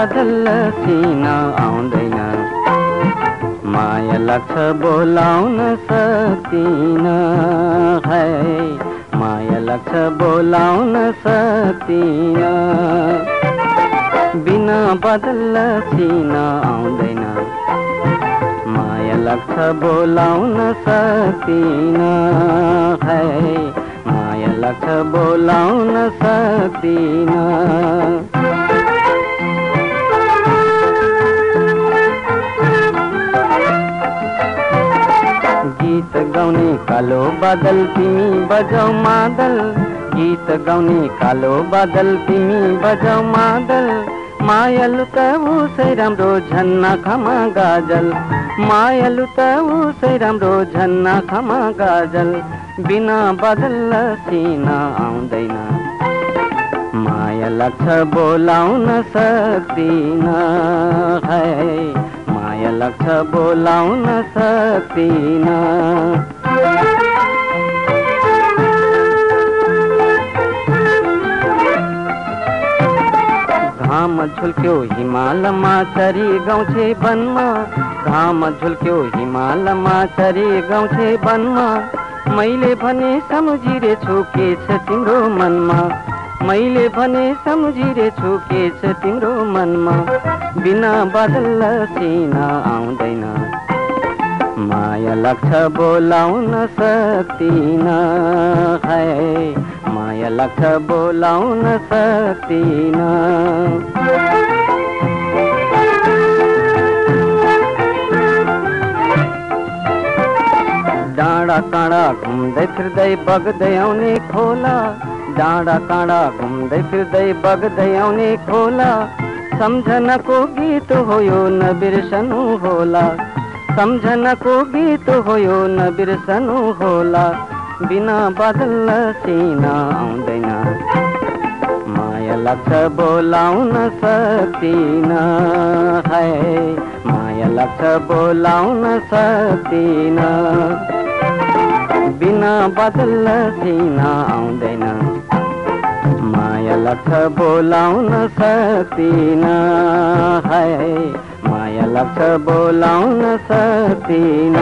बदल सिन आउँदैन। माया लाग्छ बोलाउन सकिन है। माया लाग्छ बोलाउन सकिन बिना बदल सिन आउँदैन। माया लाग्छ बोलाउन सकिन है। माया लाग्छ बोलाउन सकिन गाउने कालो बादल, तिमी बजाउ मादल। गीत गाउने कालो बादल, तिमी बजाउ मादल। मायालु त उसै राम्रो झन्ना खमा गाजल। मायालु त उसै राम्रो झन्ना खमा गाजल। बिना बदल सिना आउँदैन। माया लाग्छ बोलाउन सक्दिन है। माया लाग्छ बोलाउन सक्दिन घाम झुल्क्यो हिमालमा चरी गाउँछे वनमा घाम झुल्क्यो हिमालमा चरी गाउँछे वनमा मैले भने सम्झिरहेछु के छ तिम्रो मनमा। मैले भने सम्झिरहेछु के छ तिम्रो मनमा। बिना बदल सिना आउँदैन लाग्छ बोलाउन सक्दिन है। माया लाग्छ बोलाउन सक्दिन डाँडा काँडा घुम्दै फिर्दै बग्दै आउने खोला। डाँडा काँडा घुम्दै फिर्दै बग्दै आउने खोला। सम्झनाको गीत हो यो नबिर्सनु होला सम्झनाको गीत हो यो नबिर्सनु होला। बिना बदल सिना आउँदैन माया लाग्छ बोलाउन सक्दिन है। माया लाग्छ बोलाउन सक्दिन बिना बदल सिना आउँदैन माया लाग्छ बोलाउन सक्दिन है। माया लक्ष बोलाउन सक्दिन